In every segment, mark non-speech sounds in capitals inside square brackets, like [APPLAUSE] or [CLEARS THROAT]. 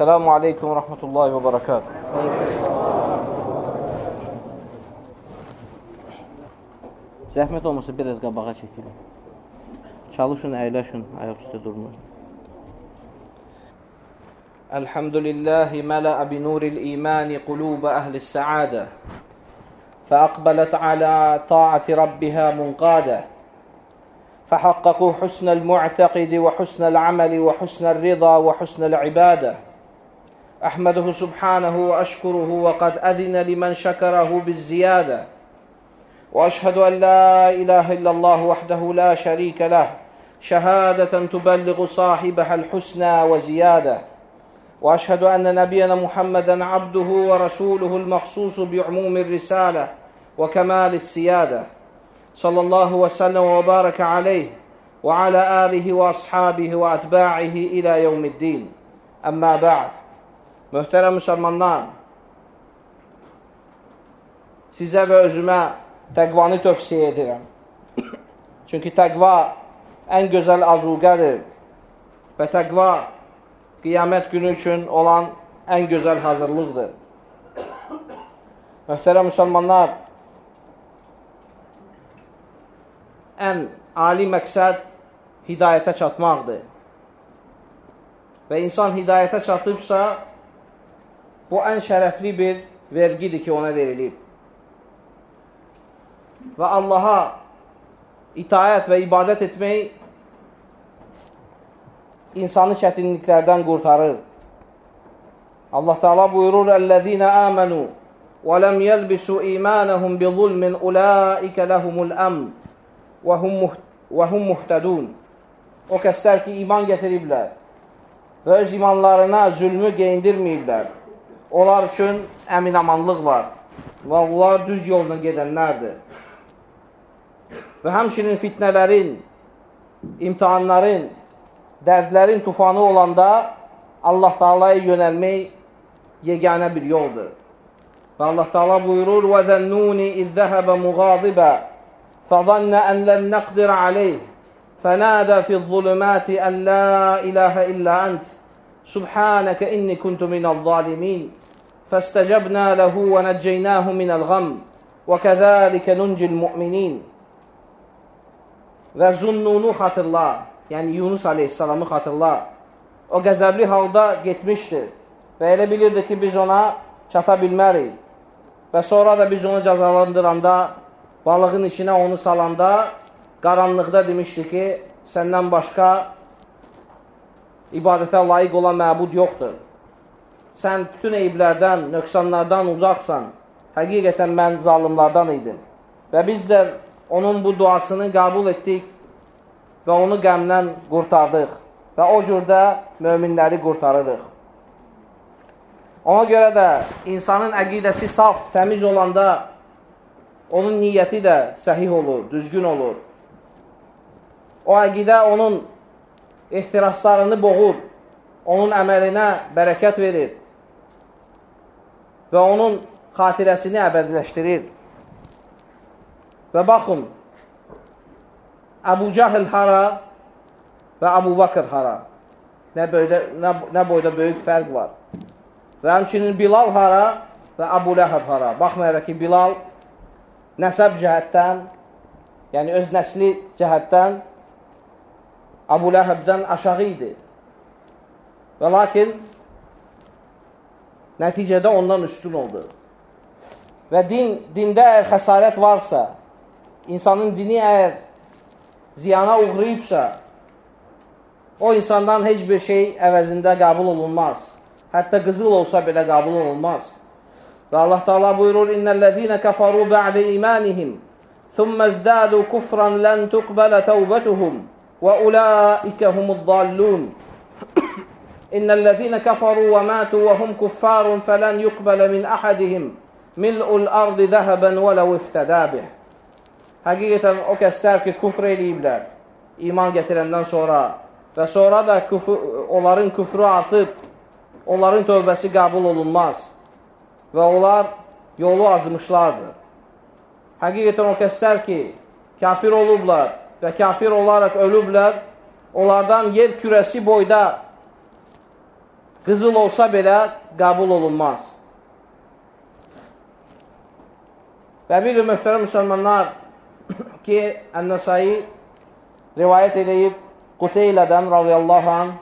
Aleykum və rəhmətullahi və bərəkət. Zəhmət olmasa biraz qabağa çəkilir. Çalışın, əyləşin, ayaq üstə durmayın. Elhamdülillahi mələə bi nuril imani quluba əhli səadə فأقبلت على طاعة ربها منقادة فحققوا حسن المعتقد وحسن العمل وحسن الرضا وحسن العبادة أحمده سبحانه وأشكره وقد أذن لمن شكره بالزيادة. وأشهد أن لا إله إلا الله وحده لا شريك له. شهادة تبلغ صاحبها الحسنى وزيادة. وأشهد أن نبينا محمدا عبده ورسوله المخصوص بعموم الرسالة وكمال السيادة. صلى الله وسلم وبارك عليه وعلى آله وأصحابه وأتباعه إلى يوم الدين. أما بعد. Möhtərəm müsəlmanlar, sizə və özümə təqvanı tövsiyə edirəm. [COUGHS] Çünki təqva ən gözəl azuqədir və təqva qiyamət günü üçün olan ən gözəl hazırlıqdır. Möhtərəm müsəlmanlar, ən ali məqsəd hidayətə çatmaqdır. Və insan hidayətə çatıbsa, bu ən şərəfli bir vergidir ki, ona verilib. Və Allaha itayət və ibadət etmək insanı çətinliklərdən qurtarır. Allah Teala buyurur: "Ellezina amanu və lem yelbisu imanahum bi zulmin ulaika lehumul amn və hum və hum muhtadun." O kəslər ki, iman gətiriblər və öz imanlarına zülmü geyindirməyiblər. Onlar üçün əminamanlıq var və onlar düz yolla gedənlərdir. Və həmçinin fitnələrin, imtihanların, dərdlərin tufanı olanda Allah Taala'ya yönəlmək yeganə bir yoldur. Və Allah Taala buyurur: "Və zannuni iz zahaba mughadiba fadhanna an lan naqdir alayh fanada fi adh-dhulumati an la ilaha illa ant subhanaka inni kuntu minadh zalimin." فاستجبنا له ونجيناه من الغم وكذلك ننجي المؤمنين və Zunnunu xatırla, yəni Yunus aleyhissalamı xatırla. O qəzəbli halda getmişdir və elə bilirdi ki, biz ona çata bilmərik. Və sonra da biz onu cəzalandıranda, balığın içinə onu salanda, qaranlıqda demişdi ki, səndən başqa ibadətə layiq olan məbud yoxdur. Sən bütün eyblərdən, nöqsanlardan uzaqsan. Həqiqətən mən zalimlardan idim. Və biz də onun bu duasını qəbul etdik və onu qəmdən qurtardıq və o cürdə möminləri qurtarırıq. Ona görə də insanın əqidəsi saf, təmiz olanda onun niyyəti də səhih olur, düzgün olur. O əqidə onun ehtiraslarını boğur, onun əməlinə bərəkət verir və onun xatirəsini əbədiləşdirir. Və baxın, Əbu Cahil hara və Əbu Bakır hara? Nə, böydə, nə, nə boyda böyük fərq var. Və həmçinin Bilal hara və Əbu Ləhəb hara? Baxmayaraq ki, Bilal nəsəb cəhətdən, yəni öz nəsli cəhətdən Əbu Ləhəbdən aşağı idi. Və lakin nəticədə ondan üstün oldu. Və din, dində əgər xəsarət varsa, insanın dini əgər ziyana uğrayıbsa, o insandan heç bir şey əvəzində qəbul olunmaz. Hətta qızıl olsa belə qəbul olunmaz. Və Allah Taala buyurur: "İnnellezîne keferû ba'de imanihim, thumma izdâdû kufran lan tuqbala tawbatuhum ve ulaike humud-dallûn." إن الذين كفروا وماتوا وهم كفار فلن يقبل من أحدهم ملء الأرض ذهبا ولو افتدى به Həqiqətən o kəslər ki, küfr eləyiblər iman gətirəndən sonra və sonra da küfür, onların küfrü artıb, onların tövbəsi qəbul olunmaz və onlar yolu azmışlardır. Həqiqətən o kəslər ki, kafir olublar və kafir olaraq ölüblər, onlardan yer kürəsi boyda qızıl olsa belə qəbul olunmaz. Və bir möhtərəm müsəlmanlar [COUGHS] ki, Ən-Nəsai rivayət edib Quteylədən radiyallahu anh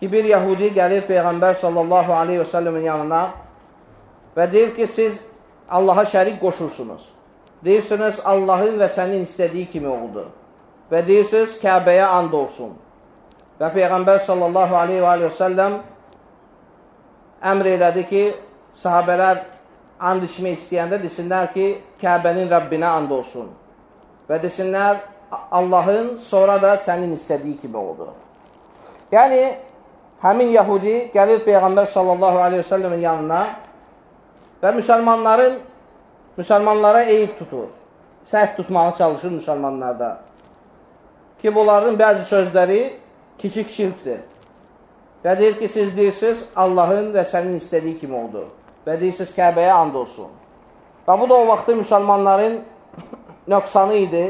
ki, bir yəhudi gəlir Peyğəmbər sallallahu aleyhi və səlləmin yanına və deyir ki, siz Allaha şərik qoşursunuz. Deyirsiniz, Allahın və sənin istədiyi kimi oldu. Və deyirsiniz, Kəbəyə and olsun. Və Peyğəmbər sallallahu aleyhi və səlləm əmr elədi ki, sahabələr and içmək istəyəndə desinlər ki, Kəbənin Rəbbinə and olsun. Və desinlər, Allahın sonra da sənin istədiyi kimi oldu. Yəni, həmin Yahudi gəlir Peyğəmbər sallallahu aleyhi ve səlləmin yanına və müsəlmanların, müsəlmanlara eyib tutur. Səhv tutmağa çalışır müsəlmanlarda. Ki, bunların bəzi sözləri kiçik şirkdir. Və deyir ki, siz deyirsiniz, Allahın və sənin istədiyi kimi oldu. Və deyirsiniz, Kəbəyə and olsun. Və bu da o vaxtı müsəlmanların nöqsanı idi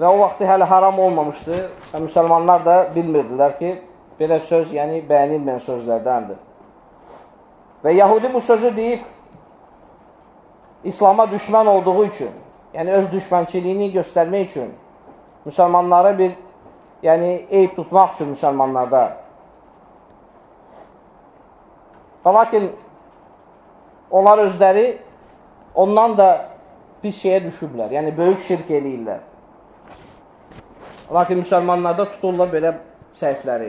və o vaxtı hələ haram olmamışdı və müsəlmanlar da bilmirdilər ki, belə söz, yəni bəyənilməyən sözlərdəndir. Və Yahudi bu sözü deyib, İslama düşmən olduğu üçün, yəni öz düşmənçiliyini göstərmək üçün, müsəlmanlara bir, yəni eyb tutmaq üçün müsəlmanlarda Və lakin onlar özləri ondan da bir şeyə düşüblər. Yəni, böyük şirk eləyirlər. Lakin müsəlmanlarda tuturlar belə səhvləri.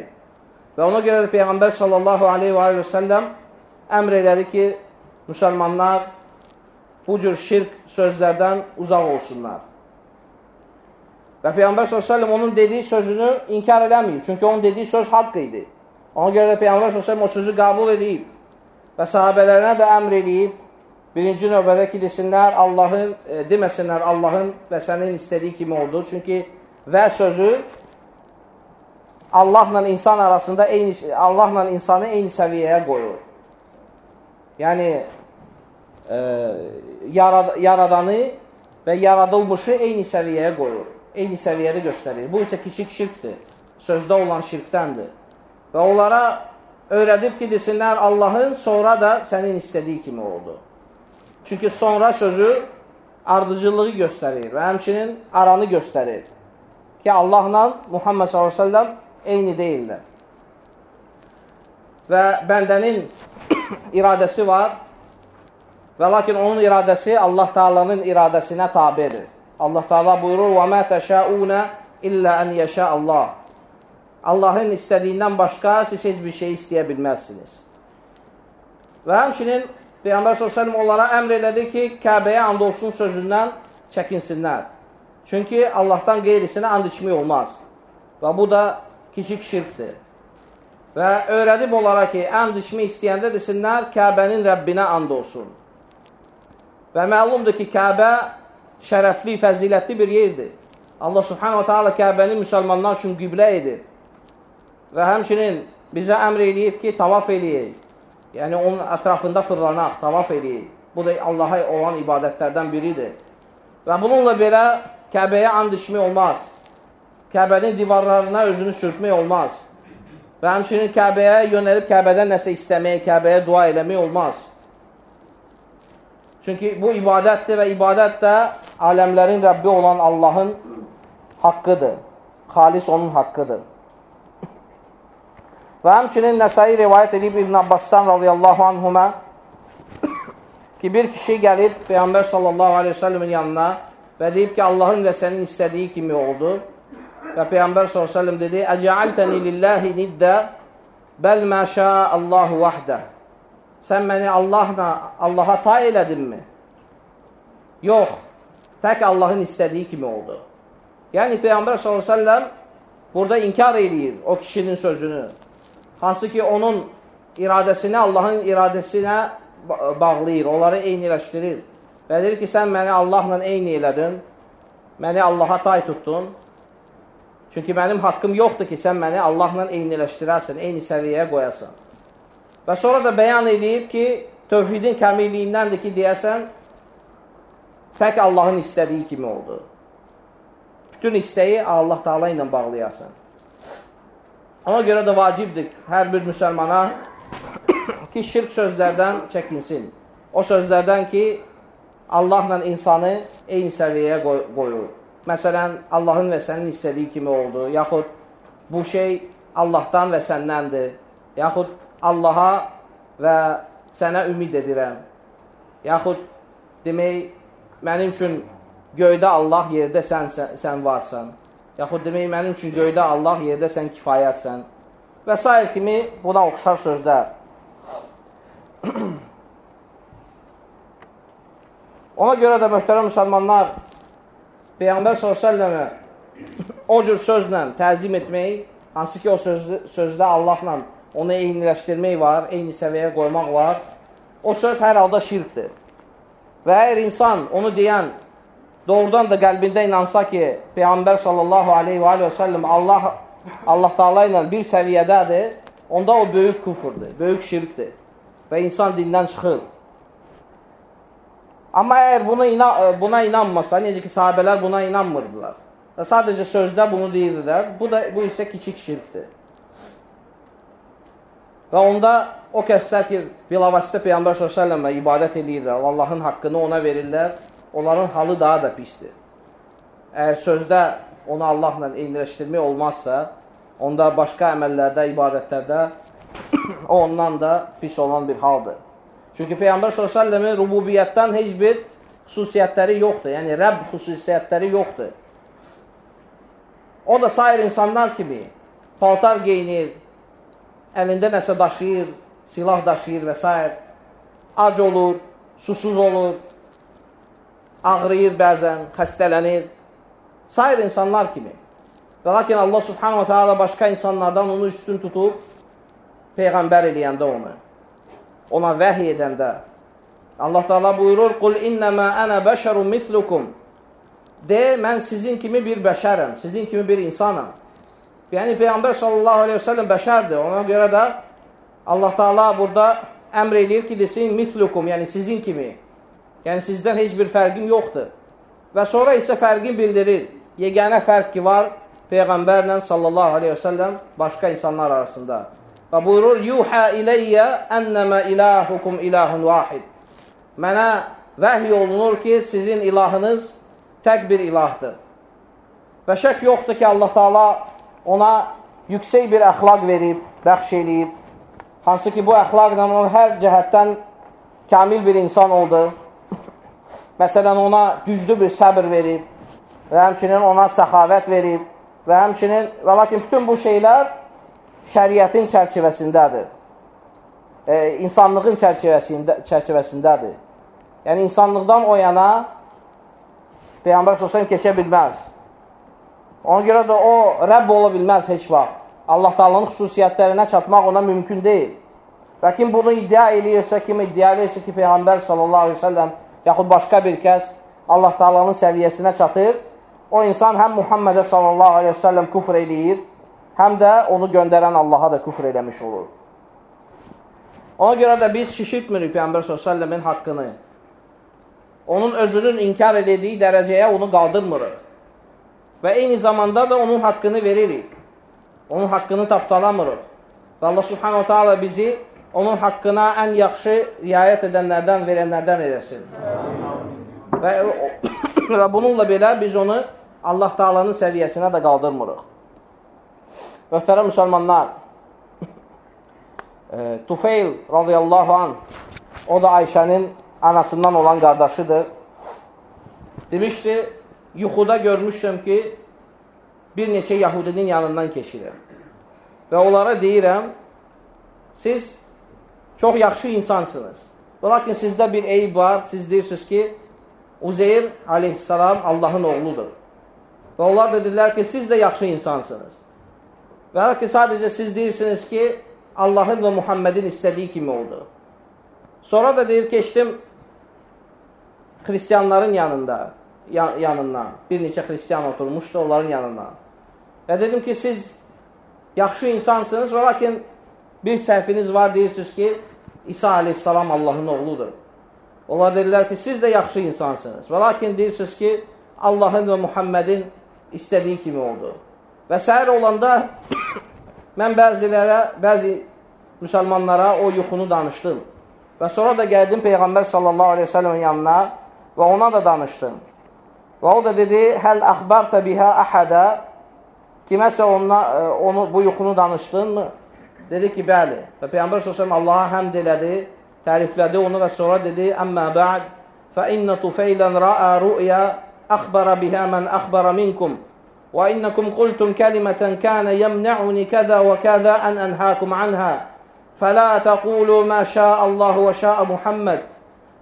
Və ona görə də Peyğəmbər sallallahu aleyhi və səlləm əmr elədi ki, müsəlmanlar bu cür şirk sözlərdən uzaq olsunlar. Və Peyğəmbər s.ə.v onun dediyi sözünü inkar eləməyib. Çünki onun dediyi söz haqq idi. Ona görə də Peyğəmbər s.ə.v o sözü qəbul edib və sahabələrinə də əmr eləyib, birinci növbədə ki, desinlər, Allahın, e, deməsinlər Allahın və sənin istədiyi kimi oldu. Çünki və sözü Allahla insan arasında eyni, Allahla insanı eyni səviyyəyə qoyur. Yəni, e, yarad yaradanı və yaradılmışı eyni səviyyəyə qoyur. Eyni səviyyədə göstərir. Bu isə kiçik şirkdir. Sözdə olan şirkdəndir. Və onlara öyrədib ki, desinlər Allahın sonra da sənin istədiyi kimi oldu. Çünki sonra sözü ardıcılığı göstərir və həmçinin aranı göstərir. Ki, Allahla Muhammed s.ə.v eyni deyirlər. Və bəndənin [COUGHS] iradəsi var və lakin onun iradəsi Allah Taala'nın iradəsinə tabedir. Allah Taala buyurur: "Və mə təşauna illə en yəşa Allah." Allahın istədiyindən başqa siz heç bir şey istəyə bilməzsiniz. Və həmçinin Peyğəmbər s.ə.v onlara əmr elədi ki, Kəbəyə and olsun sözündən çəkinsinlər. Çünki Allahdan qeyrisinə and içmək olmaz. Və bu da kiçik şirkdir. Və öyrədib onlara ki, and içmək istəyəndə desinlər, Kəbənin Rəbbinə and olsun. Və məlumdur ki, Kəbə şərəfli, fəzilətli bir yerdir. Allah subhanahu wa ta'ala Kəbəni müsəlmanlar üçün qiblə edir və həmçinin bizə əmr eləyib ki, tavaf eləyək. Yəni, onun ətrafında fırlanaq, tavaf eləyək. Bu da Allaha olan ibadətlərdən biridir. Və bununla belə Kəbəyə and içmək olmaz. Kəbənin divarlarına özünü sürtmək olmaz. Və həmçinin Kəbəyə yönəlib Kəbədən nəsə istəmək, Kəbəyə dua eləmək olmaz. Çünki bu ibadətdir və ibadət də aləmlərin Rəbbi olan Allahın haqqıdır. Xalis onun haqqıdır. Və həmçinin Nəsai rivayət edib İbn Abbasdan radiyallahu anhumə ki, bir kişi gəlib Peyğəmbər sallallahu aleyhi ve sellemin yanına və deyib ki, Allahın və sənin istədiyi kimi oldu. Və Peyğəmbər sallallahu aleyhi ve sellem dedi, Əcəaltəni lillahi niddə bəl mə Allahu vahdə. Sən məni Allahla, Allaha tay elədinmi? Yox, tək Allahın istədiyi kimi oldu. Yəni Peyğəmbər sallallahu aleyhi ve sellem burada inkar eləyir o kişinin sözünü. Hansı ki, onun iradəsini Allahın iradəsinə bağlayır, onları eyniləşdirir. Və deyir ki, sən məni Allahla eyni elədin, məni Allaha tay tutdun. Çünki mənim haqqım yoxdur ki, sən məni Allahla eyniləşdirəsən, eyni səviyyəyə qoyasan. Və sonra da bəyan edib ki, tövhidin kəmilliyindəndir ki, deyəsən, tək Allahın istədiyi kimi oldu. Bütün istəyi Allah Taala ilə bağlayasan. Ona görə də vacibdir hər bir müsəlmana ki, şirk sözlərdən çəkinsin. O sözlərdən ki, Allahla insanı eyni səviyyəyə qoyur. Məsələn, Allahın və sənin istədiyi kimi oldu, yaxud bu şey Allahdan və səndəndir, yaxud Allaha və sənə ümid edirəm, yaxud demək, mənim üçün göydə Allah, yerdə sən, sən varsan, yaxud demək, mənim üçün göydə Allah, yerdə sən kifayətsən və s. kimi buna oxşar sözlər. [CLEARS THROAT] Ona görə də möhtərəm müsəlmanlar, Peyğəmbər s.ə.və o cür sözlə təzim etmək, hansı ki o söz, sözdə Allahla onu eyniləşdirmək var, eyni səviyyəyə qoymaq var, o söz hər halda şirkdir. Və əgər insan onu deyən doğrudan da qəlbində inansa ki, Peyğəmbər sallallahu aleyhi və, aleyhi və səlləm Allah, Allah Taala ilə bir səviyyədədir, onda o böyük küfrdür, böyük şirkdir və insan dindən çıxır. Amma əgər buna, ina buna inanmasa, necə ki, sahabələr buna inanmırdılar. Və sadəcə sözdə bunu deyirdilər. Bu da bu isə kiçik şirkdir. Və onda o kəslər ki, bilavasitə Peyğəmbər s.ə.və ibadət edirlər, Allahın haqqını ona verirlər, onların halı daha da pisdir. Əgər sözdə onu Allahla eyniləşdirmək olmazsa, onda başqa əməllərdə, ibadətlərdə [COUGHS] o ondan da pis olan bir haldır. Çünki Peyğəmbər s.ə.v-in rububiyyətdən heç bir xüsusiyyətləri yoxdur. Yəni, Rəbb xüsusiyyətləri yoxdur. O da sair insanlar kimi paltar geyinir, əlində nəsə daşıyır, silah daşıyır və s. Ac olur, susuz olur, ağrıyır bəzən, xəstələnir. Sair insanlar kimi. Və lakin Allah subhanahu wa ta'ala başqa insanlardan onu üstün tutub, Peyğəmbər eləyəndə onu ona vəhy edəndə Allah Taala buyurur: "Qul innema ana basharun mislukum." De, mən sizin kimi bir bəşərəm, sizin kimi bir insanam. Yəni Peyğəmbər sallallahu əleyhi və səlləm bəşərdir. Ona görə də Allah Taala burada əmr eləyir ki, desin mislukum, yəni sizin kimi. Yəni sizdən heç bir fərqim yoxdur. Və sonra isə fərqi bildirir. Yeganə fərq ki var Peyğəmbərlə sallallahu əleyhi və səlləm başqa insanlar arasında. Və buyurur, Yuhə iləyyə ənəmə ilahukum ilahun vahid. Mənə vəhy olunur ki, sizin ilahınız tək bir ilahdır. Və şək yoxdur ki, Allah Taala ona yüksək bir əxlaq verib, bəxş eləyib. Hansı ki, bu əxlaqla o hər cəhətdən kamil bir insan oldu. Məsələn, ona güclü bir səbr verib və həmçinin ona səxavət verib və həmçinin, və lakin bütün bu şeylər şəriətin çərçivəsindədir. E, insanlığın çərçivəsində, çərçivəsindədir. Yəni, insanlıqdan o yana Peyğəmbər s.ə.v keçə bilməz. Ona görə də o, Rəbb ola bilməz heç vaxt. Allah Dağlanın xüsusiyyətlərinə çatmaq ona mümkün deyil. Və kim bunu iddia eləyirsə, kim iddia eləyirsə ki, Peyğəmbər sallallahu aleyhi ve selləm yaxud başqa bir kəs Allah Dağlanın səviyyəsinə çatır, o insan həm Muhammedə sallallahu aleyhi ve selləm küfr eləyir, həm də onu göndərən Allaha da küfr eləmiş olur. Ona görə də biz şişirtmirik Peyğəmbər s.ə.v-in haqqını. Onun özünün inkar edildiyi dərəcəyə onu qaldırmırıq. Və eyni zamanda da onun haqqını veririk. Onun haqqını tapdalamırıq. Və Allah subhanahu ta'ala bizi onun haqqına ən yaxşı riayət edənlərdən, verənlərdən edəsin. Və, [COUGHS] və bununla belə biz onu Allah Taalanın səviyyəsinə də qaldırmırıq. Möhtərəm müsəlmanlar, e, Tufeyl radiyallahu an, o da Ayşənin anasından olan qardaşıdır. Demişdi, yuxuda görmüşdüm ki, bir neçə Yahudinin yanından keçirir. Və onlara deyirəm, siz çox yaxşı insansınız. Lakin sizdə bir eyb var, siz deyirsiniz ki, Uzeyr aleyhissalam Allahın oğludur. Və onlar da dedilər ki, siz də yaxşı insansınız. Və hər ki, sadəcə siz deyirsiniz ki, Allahın və Muhammedin istədiyi kimi oldu. Sonra da deyir, keçdim xristiyanların yanında, yan, yanından. Bir neçə xristiyan oturmuşdu onların yanından. Və dedim ki, siz yaxşı insansınız lakin bir səhviniz var, deyirsiniz ki, İsa aleyhissalam Allahın oğludur. Onlar dedilər ki, siz də yaxşı insansınız. Və lakin deyirsiniz ki, Allahın və Muhammedin istədiyi kimi oldu. Və səhər olanda [COUGHS] mən bəzilərə, bəzi müsəlmanlara o yuxunu danışdım. Və sonra da gəldim Peyğəmbər sallallahu aleyhi ve sellemin yanına və ona da danışdım. Və o da dedi, həl əxbərtə bihə əhədə kiməsə ona, e, onu, bu yuxunu danışdın mı? Dedi ki, bəli. Və Peyğəmbər s.ə.v Allaha həmd elədi, təriflədi onu və sonra dedi, əmmə bə'd fə innə tufeylən rəə rü'yə əxbərə bihə mən əxbərə minkum və innəkum qultum kəlimətən kənə yəmnə'uni kəzə və kəzə ən ənhəkum anhə فلا تقولوا ما شاء الله وشاء محمد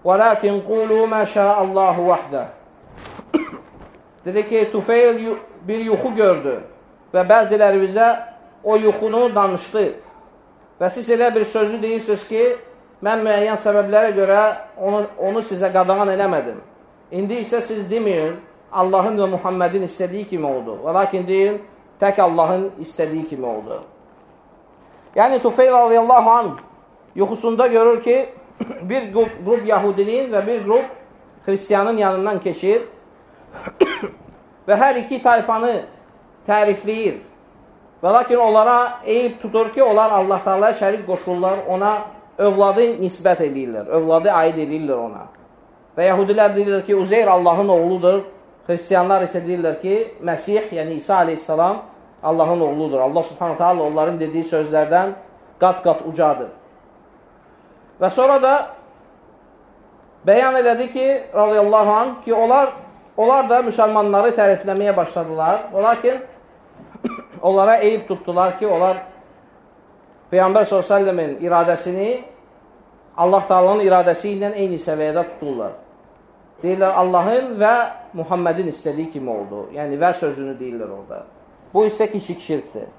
ولكن قولوا ما شاء الله وحده Dedi ki, Tufeyl bir yuxu gördü və bəzilərimizə o yuxunu danışdı. Və siz elə bir sözü deyirsiniz ki, mən müəyyən səbəblərə görə onu, onu sizə qadağan eləmədim. İndi isə siz deməyin, Allahın və Muhammedin istədiyi kimi oldu. Və lakin deyin, tək Allahın istədiyi kimi oldu. Yəni Tufeyl radiyallahu anh yuxusunda görür ki, [CLEARS THROAT] bir grup, grup Yahudinin və bir grup Hristiyanın yanından keçir [CLEARS THROAT] və hər iki tayfanı tərifləyir. Və lakin onlara eyib tutur ki, onlar Allah Teala şərik qoşurlar, ona övladı nisbət edirlər, övladı aid edirlər ona. Və Yahudilər deyirlər ki, Uzeyr Allahın oğludur, Hristiyanlar isə deyirlər ki, Məsih, yəni İsa aleyhissalam Allahın oğludur. Allah subhanahu ta'ala onların dediyi sözlərdən qat-qat ucadır. Və sonra da bəyan elədi ki, radiyallahu anh, ki, onlar, onlar da müsəlmanları tərifləməyə başladılar. Lakin onlara eyib tutdular ki, onlar Peyğəmbər s.ə.v-in iradəsini Allah Taala'nın iradəsi ilə eyni səviyyədə tuturlar. Deyirlər Allahın və Muhammedin istədiyi kimi oldu. Yəni və sözünü deyirlər orada. Bu isə kiçik şirkdir.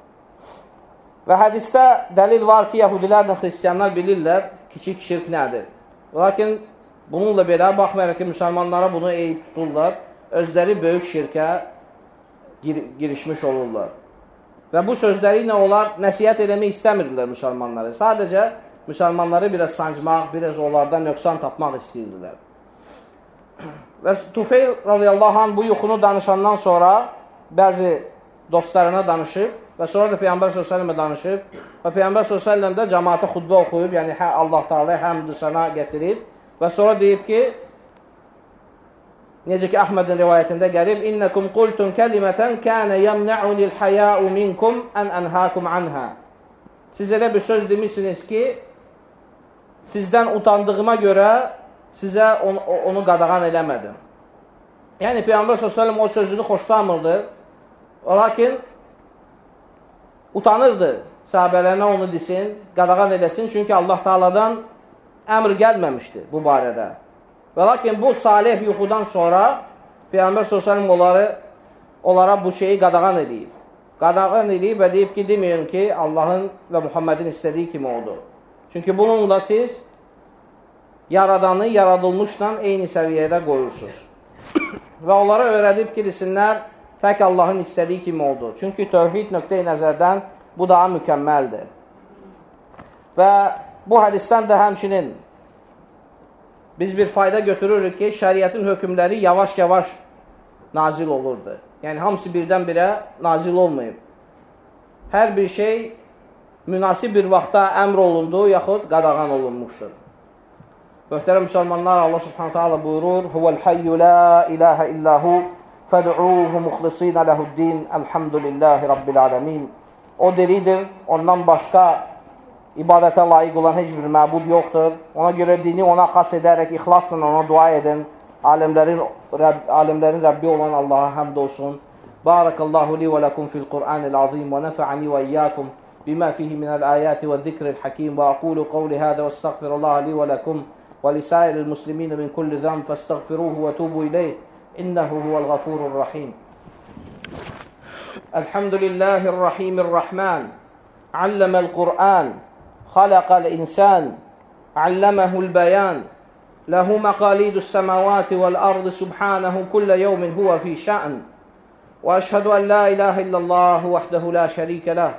Və hədisdə dəlil var ki, yahudilərlə xristiyanlar bilirlər kiçik şirk nədir. Lakin bununla belə, baxmayaraq ki, müsəlmanlara bunu eyib tuturlar, özləri böyük şirkə gir girişmiş olurlar. Və bu sözləri ilə onlar nəsiyyət eləmək istəmirdilər müsəlmanları. Sadəcə müsəlmanları biraz sancmaq, biraz onlardan nöqsan tapmaq istəyirdilər. [CLEARS THROAT] Və Tufeyl radiyallahu anh bu yuxunu danışandan sonra bəzi dostlarına danışıb və sonra da Peyğəmbər s.ə.və danışıb və Peyğəmbər s.ə.v də cəmaata xudbə oxuyub, yəni hə, Allah Teala həmdü sana gətirib və sonra deyib ki, necə ki Əhmədin rivayətində gəlib, İnnəkum qultum kəlimətən kənə yəmnə'unil həyəu minkum ən ənhəkum anhə. Siz elə bir söz demişsiniz ki, sizdən utandığıma görə sizə onu, onu qadağan eləmədim. Yəni Peyğəmbər s.ə.v o sözünü xoşlamırdı Lakin utanırdı sahabələrinə onu desin, qadağan eləsin, çünki Allah Taaladan əmr gəlməmişdi bu barədə. Və lakin bu salih yuxudan sonra Peyğəmbər s.ə.v onları, onlara bu şeyi qadağan edib. Qadağan edib və deyib ki, deməyin ki, Allahın və Muhammedin istədiyi kimi oldu. Çünki bununla siz yaradanı yaradılmışla eyni səviyyədə qoyursunuz. və onlara öyrədib ki, desinlər, tək Allahın istədiyi kimi oldu. Çünki tövhid nöqteyi nəzərdən bu daha mükəmməldir. Və bu hədisdən də həmçinin biz bir fayda götürürük ki, şəriətin hökmləri yavaş-yavaş nazil olurdu. Yəni, hamısı birdən-birə nazil olmayıb. Hər bir şey münasib bir vaxtda əmr olundu, yaxud qadağan olunmuşdur. Möhtərəm müsəlmanlar, Allah subhanətə Allah buyurur, Huvəl hayyü la ilahə illəhu Fəd'uhu muxlisina lehuddin. Elhamdülillahi Rabbil alemin. O diridir. Ondan başqa ibadətə layiq olan heç bir məbud yoxdur. Ona görə dini ona xas edərək ixlasla ona dua edin. Alimlərin, Rəbb, alimlərin Rəbbi olan Allaha həmd olsun. Barakallahu li və lakum fil Qur'anil azim və nəfa'ani və iyyakum bima fihi minəl ayati və zikril hakim və aqulu qavli hədə və estağfirullaha li və lakum və lisairil muslimin min kulli zəm fəstəğfiruhu və tubu إنه هو الغفور الرحيم الحمد لله الرحيم الرحمن علم القرآن خلق الإنسان علمه البيان له مقاليد السماوات والأرض سبحانه كل يوم هو في شأن. وأشهد أن لا إله إلا الله وحده لا شريك له.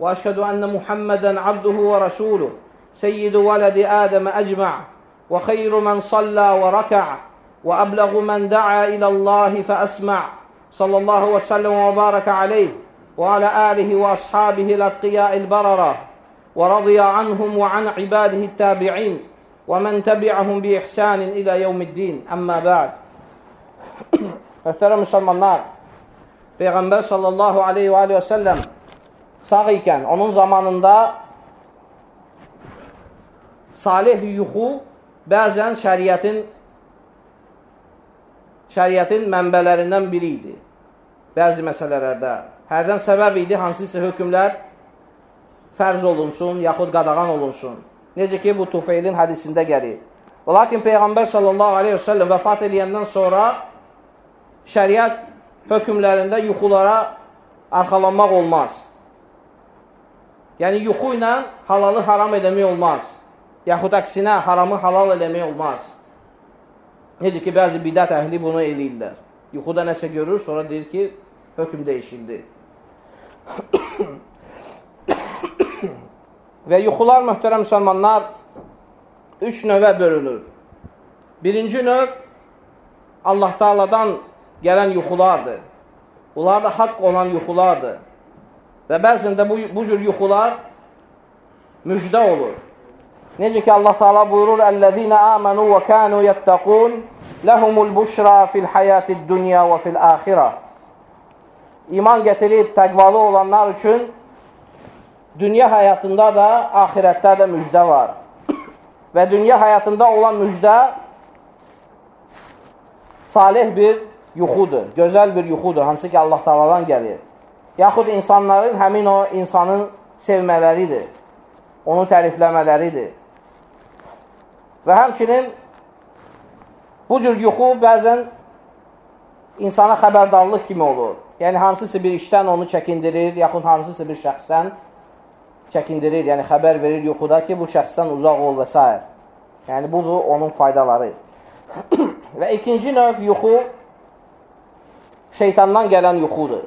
وأشهد أن محمدا عبده ورسوله سيد ولد آدم أجمع وخير من صلى وركع وأبلغ من دعا إلى الله فأسمع. صلى الله وسلم وبارك عليه وعلى آله وأصحابه الأتقياء البررة. ورضي عنهم وعن عباده التابعين ومن تبعهم بإحسان إلى يوم الدين أما بعد Möhtərəm müsəlmanlar, Peyğəmbər sallallahu aleyhi və aleyhi və səlləm sağ ikən onun zamanında salih yuxu bəzən şəriətin şəriətin mənbələrindən biri idi. Bəzi məsələlərdə. Hərdən səbəb idi, hansısa hökmlər fərz olunsun, yaxud qadağan olunsun. Necə ki, bu Tufeylin hədisində gəlir. Lakin Peyğəmbər sallallahu aleyhi və səlləm vəfat edəndən sonra şəriət hökmlərində yuxulara arxalanmaq olmaz. Yəni, yuxu ilə halalı haram eləmək olmaz. Yaxud əksinə, haramı halal eləmək olmaz. Necə ki, bəzi bidət əhli bunu eləyirlər. Yuxuda nəsə görür, sonra deyir ki, hökm dəyişildi. Və yuxular, möhtərəm müsəlmanlar, üç növə bölünür. Birinci növ Allah Taala'dan gələn yuxulardır. Bunlar da haqq olan yuxulardır. Və bəzən bu, bu cür yuxular müjdə olur. Necə ki Allah Taala buyurur: "Ellezina amanu və kanu yettaqun lehumul buşra fil hayatid dunya və fil axirah." İman gətirib təqvalı olanlar üçün dünya həyatında da, axirətdə də müjdə var. Və dünya həyatında olan müjdə salih bir yuxudur, gözəl bir yuxudur, hansı ki Allah Taala'dan gəlir. Yaxud insanların həmin o insanın sevmələridir, onu tərifləmələridir. Və həmçinin bu cür yuxu bəzən insana xəbərdarlıq kimi olur. Yəni, hansısa bir işdən onu çəkindirir, yaxud hansısa bir şəxsdən çəkindirir, yəni xəbər verir yuxuda ki, bu şəxsdən uzaq ol və s. Yəni, budur onun faydaları. [CLEARS THROAT] və ikinci növ yuxu şeytandan gələn yuxudur.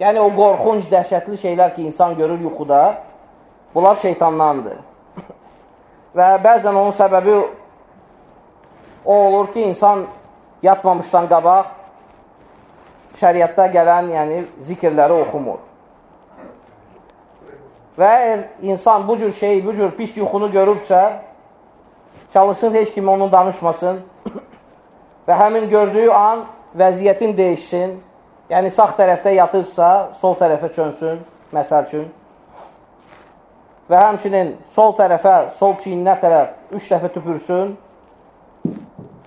Yəni, o qorxunc, dəhşətli şeylər ki, insan görür yuxuda, bunlar şeytandandır. [CLEARS THROAT] və bəzən onun səbəbi o olur ki, insan yatmamışdan qabaq şəriətdə gələn yəni, zikirləri oxumur. Və əgər insan bu cür şey, bu cür pis yuxunu görübsə, çalışsın, heç kimi onun danışmasın [COUGHS] və həmin gördüyü an vəziyyətin dəyişsin, yəni sağ tərəfdə yatıbsa, sol tərəfə çönsün, məsəl üçün. Və həmçinin sol tərəfə, sol çiyninə tərəf üç dəfə tüpürsün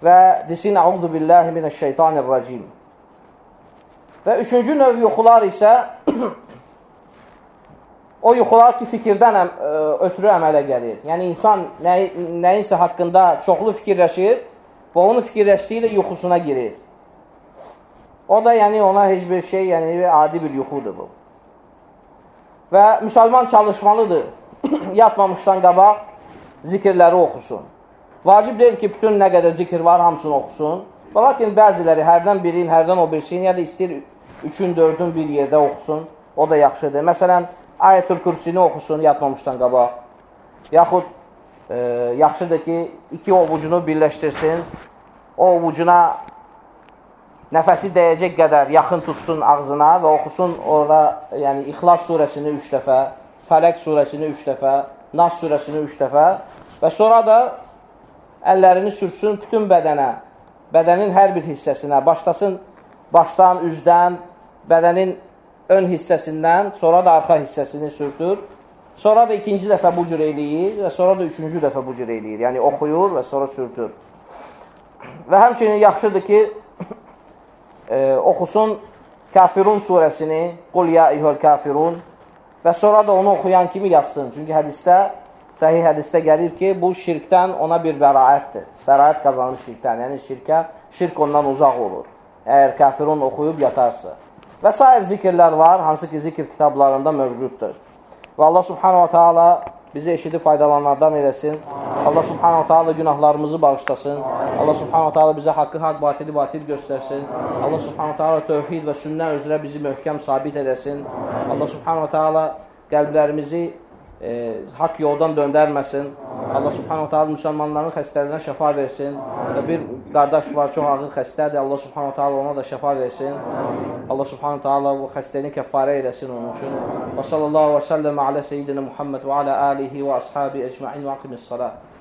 və desin, Əudu billahi minəşşeytanirracim. Və üçüncü növ yuxular isə [COUGHS] o yuxular ki, fikirdən ə, ötürü əmələ gəlir. Yəni, insan nə, nəyinsə haqqında çoxlu fikirləşir və onu fikirləşdiyi ilə yuxusuna girir. O da yəni ona heç bir şey, yəni adi bir yuxudur bu. Və müsəlman çalışmalıdır. [COUGHS] Yatmamışdan qabaq zikirləri oxusun. Vacib deyil ki, bütün nə qədər zikir var, hamısını oxusun. Və lakin bəziləri hərdən birin, hərdən o birisini, ya da istəyir üçün, dördün bir yerdə oxusun. O da yaxşıdır. Məsələn, Ayətül Kürsini oxusun yatmamışdan qabaq. Yaxud e, yaxşıdır ki, iki ovucunu birləşdirsin. O ovucuna nəfəsi dəyəcək qədər yaxın tutsun ağzına və oxusun orada, yəni İxlas surəsini 3 dəfə, Fələq surəsini 3 dəfə, Nas surəsini 3 dəfə və sonra da əllərini sürsün bütün bədənə, bədənin hər bir hissəsinə, başlasın başdan, üzdən, bədənin ön hissəsindən, sonra da arxa hissəsini sürtür. Sonra da ikinci dəfə bu cür eləyir və sonra da üçüncü dəfə bu cür eləyir. Yəni oxuyur və sonra sürtür. Və həmçinin yaxşıdır ki, [COUGHS] e, oxusun Kafirun surəsini, Qul ya eyyuhəl kafirun və sonra da onu oxuyan kimi yatsın. Çünki hədisdə, səhih hədisdə gəlir ki, bu şirkdən ona bir bəraətdir. Bəraət qazanır şirkdən. Yəni şirkə, şirk ondan uzaq olur. Əgər kafirun oxuyub yatarsa. Və s. zikirlər var, hansı ki zikir kitablarında mövcuddur. Və Allah subhanahu ta'ala bizi eşidib faydalanlardan eləsin. Allah subhanahu ta'ala günahlarımızı bağışlasın. Allah subhanahu ta'ala bizə haqqı haqq, batili batil göstərsin. Allah subhanahu ta'ala tövhid və sünnə üzrə bizi möhkəm sabit edəsin. Allah subhanahu ta'ala qəlblərimizi e, haqq yoldan döndərməsin. Allah subhanahu ta'ala müsəlmanların xəstələrinə şəfa versin və bir qardaş var, çox ağır xəstədir. Allah subhanahu taala ona da şəfa versin. Allah subhanahu taala bu xəstəliyini kəffarə eləsin onun üçün. Və sallallahu və səlləm alə seyyidina Muhammed və alə alihi və ashabi ecmaîn və aqimis salat.